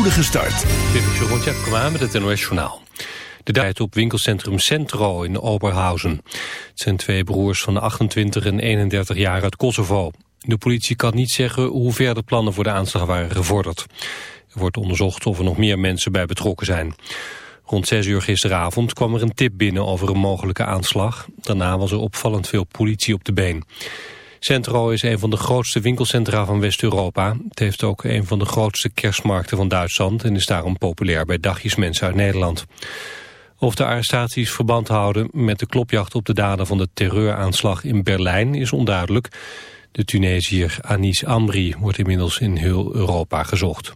spoedige start. Dit is Jeroen Tjepkema met het NOS Journaal. De tijd op winkelcentrum Centro in Oberhausen. Het zijn twee broers van 28 en 31 jaar uit Kosovo. De politie kan niet zeggen hoe ver de plannen voor de aanslag waren gevorderd. Er wordt onderzocht of er nog meer mensen bij betrokken zijn. Rond 6 uur gisteravond kwam er een tip binnen over een mogelijke aanslag. Daarna was er opvallend veel politie op de been. Centro is een van de grootste winkelcentra van West-Europa. Het heeft ook een van de grootste kerstmarkten van Duitsland... en is daarom populair bij dagjesmensen uit Nederland. Of de arrestaties verband houden met de klopjacht op de daden van de terreuraanslag in Berlijn is onduidelijk. De Tunesiër Anis Amri wordt inmiddels in heel Europa gezocht.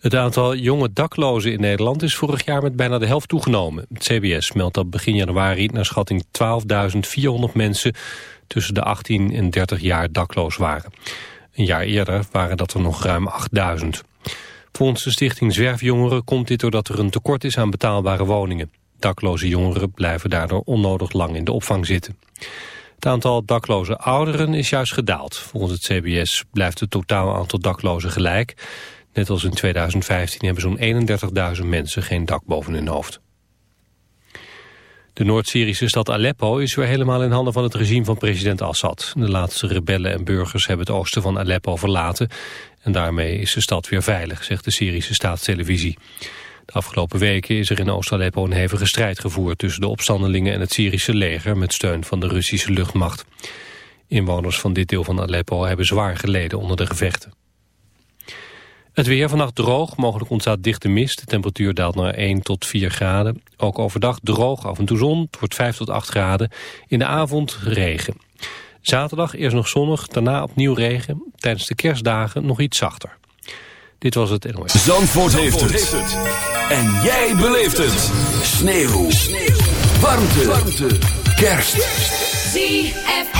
Het aantal jonge daklozen in Nederland is vorig jaar met bijna de helft toegenomen. Het CBS meldt dat begin januari naar schatting 12.400 mensen tussen de 18 en 30 jaar dakloos waren. Een jaar eerder waren dat er nog ruim 8.000. Volgens de stichting Zwerfjongeren komt dit doordat er een tekort is aan betaalbare woningen. Dakloze jongeren blijven daardoor onnodig lang in de opvang zitten. Het aantal dakloze ouderen is juist gedaald. Volgens het CBS blijft het totaal aantal daklozen gelijk. Net als in 2015 hebben zo'n 31.000 mensen geen dak boven hun hoofd. De Noord-Syrische stad Aleppo is weer helemaal in handen van het regime van president Assad. De laatste rebellen en burgers hebben het oosten van Aleppo verlaten. En daarmee is de stad weer veilig, zegt de Syrische staatstelevisie. De afgelopen weken is er in Oost-Aleppo een hevige strijd gevoerd... tussen de opstandelingen en het Syrische leger met steun van de Russische luchtmacht. Inwoners van dit deel van Aleppo hebben zwaar geleden onder de gevechten. Het weer vannacht droog, mogelijk ontstaat dichte mist. De temperatuur daalt naar 1 tot 4 graden. Ook overdag droog, af en toe zon. Het wordt 5 tot 8 graden. In de avond regen. Zaterdag eerst nog zonnig, daarna opnieuw regen. Tijdens de kerstdagen nog iets zachter. Dit was het NOS. Zandvoort, heeft, het. En jij beleeft het. Sneeuw. Sneeuw. Warmte. Warmte. Kerst. ZFM.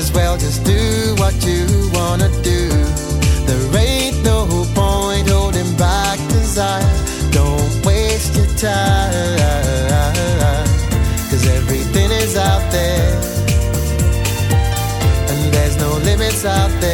as well just do what you wanna do. There ain't no point holding back desire. Don't waste your time. Cause everything is out there. And there's no limits out there.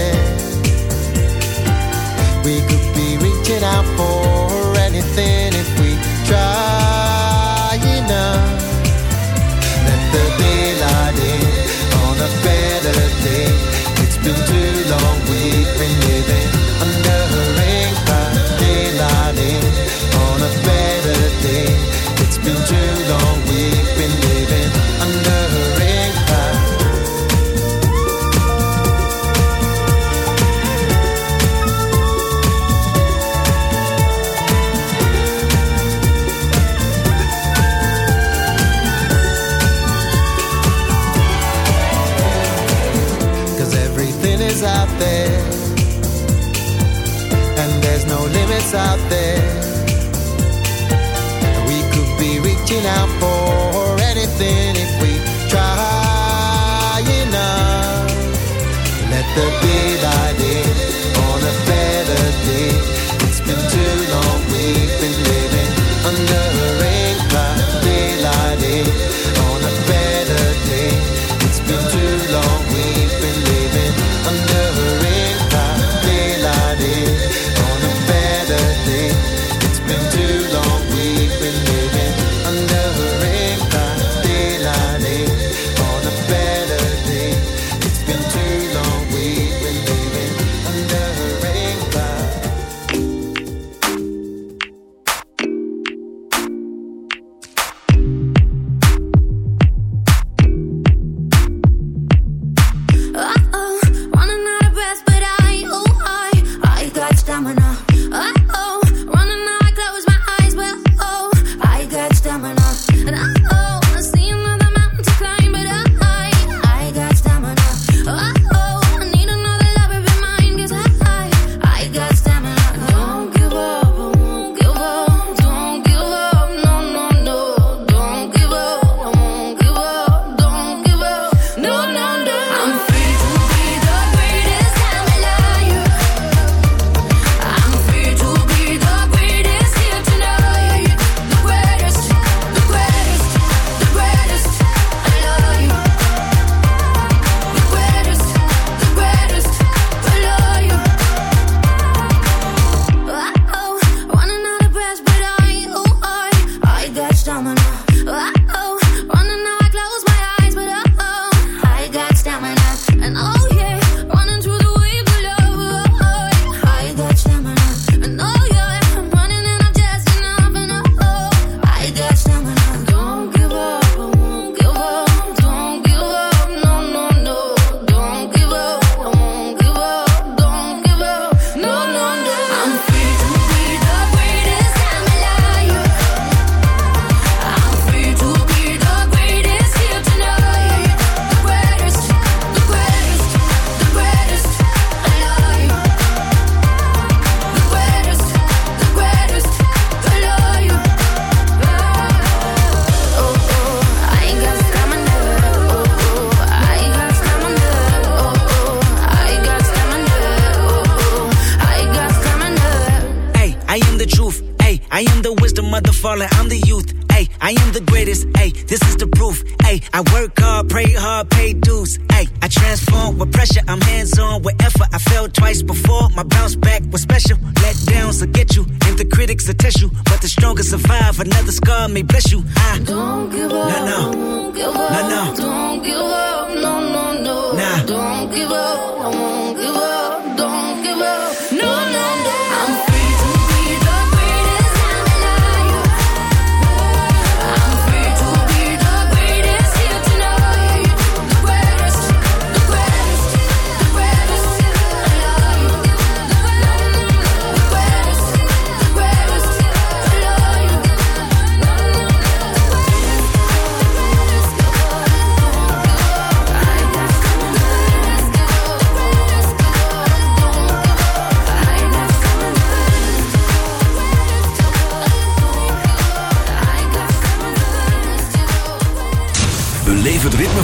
may bless you. I don't give up. No, no. Don't give up. No, no. Don't give up. No, no, no. Nah. Don't give up. I won't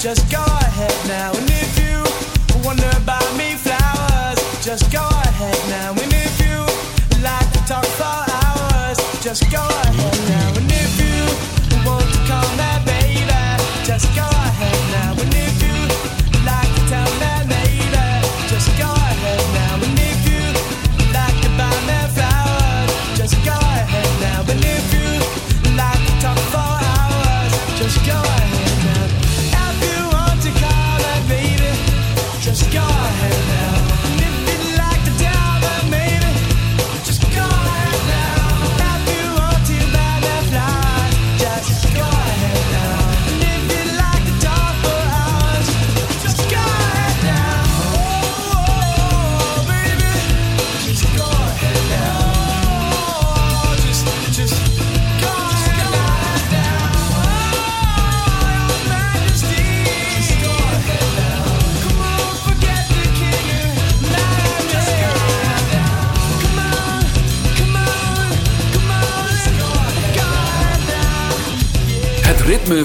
just go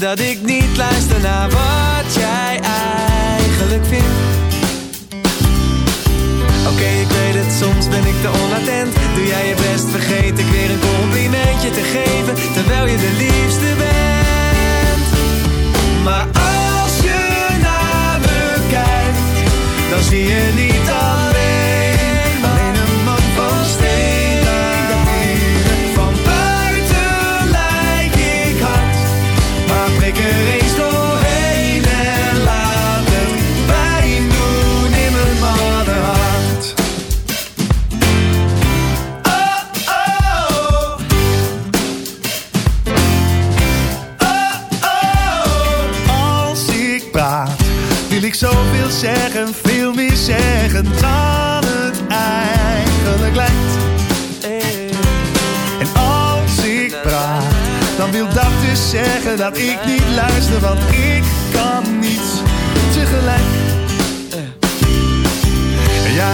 dat ik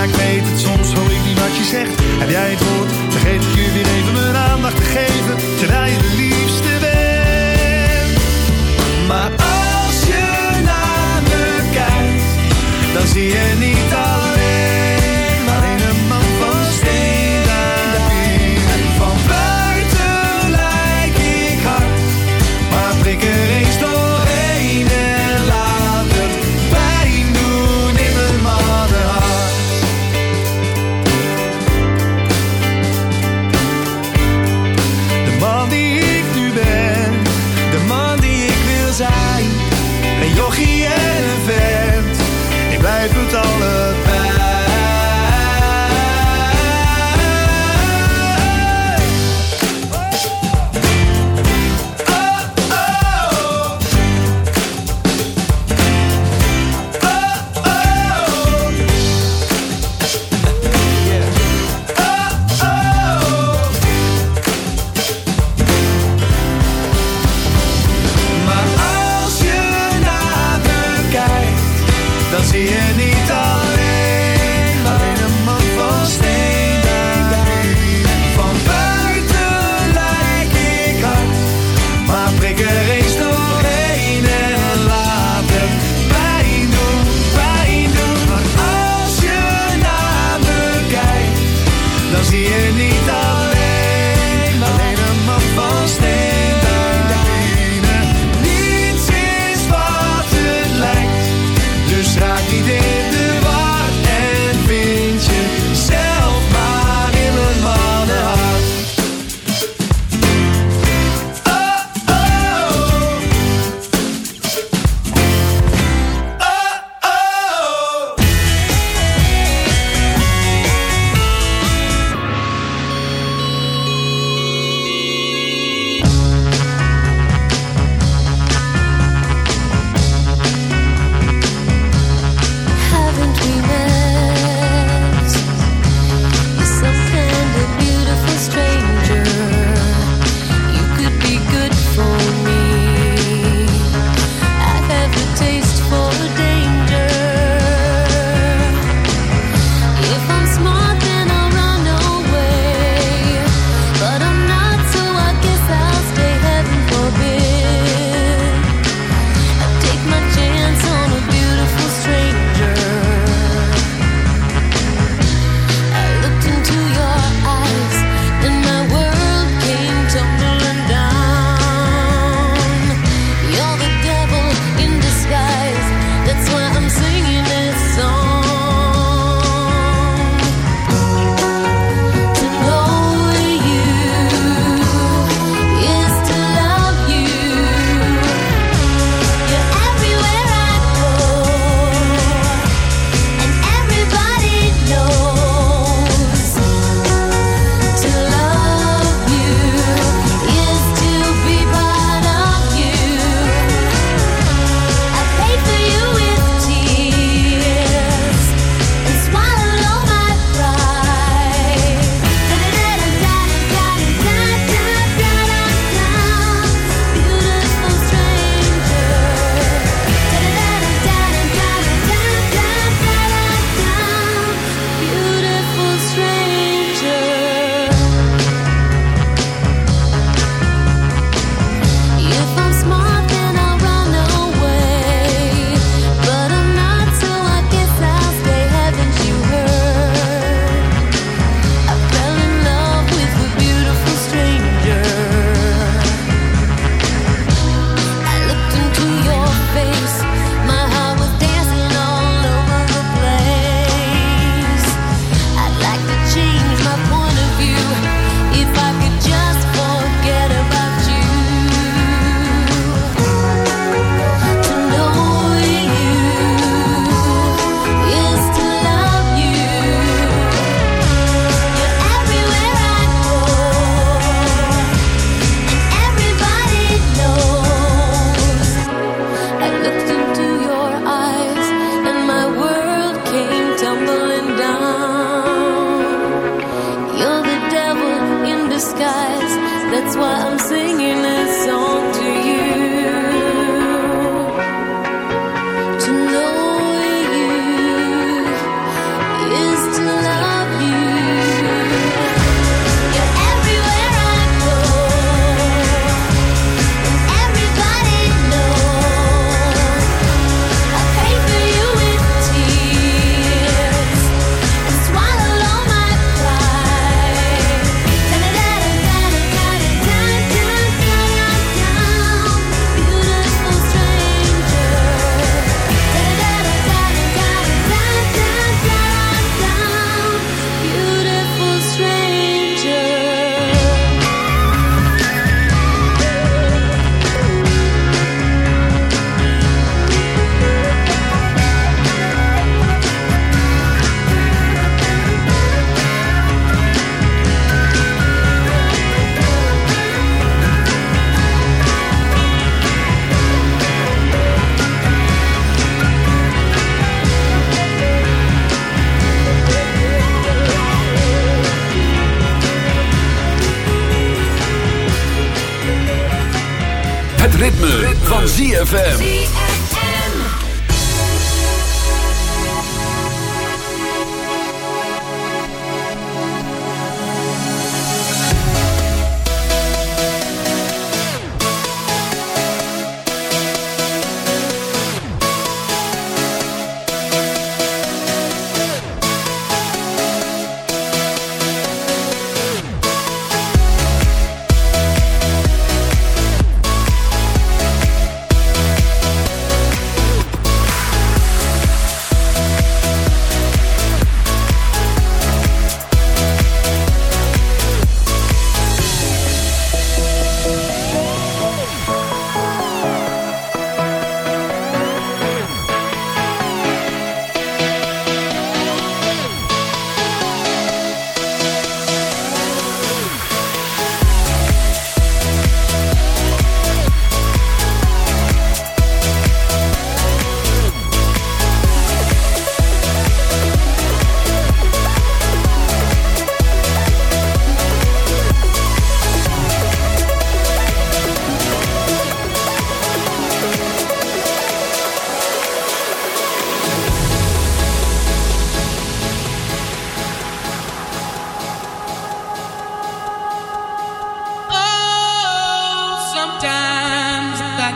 ik weet het, soms hoor ik niet wat je zegt. Heb jij het woord?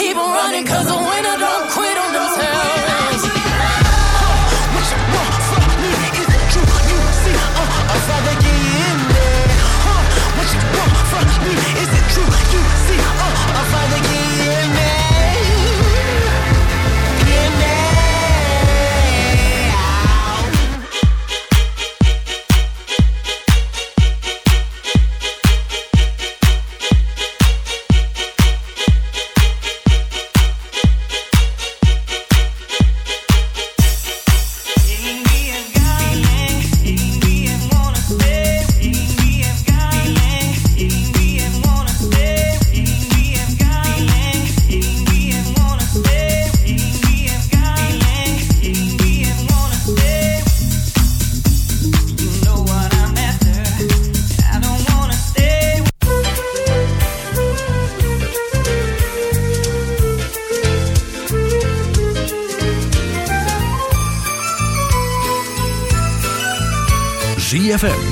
keep running 'cause the winner don't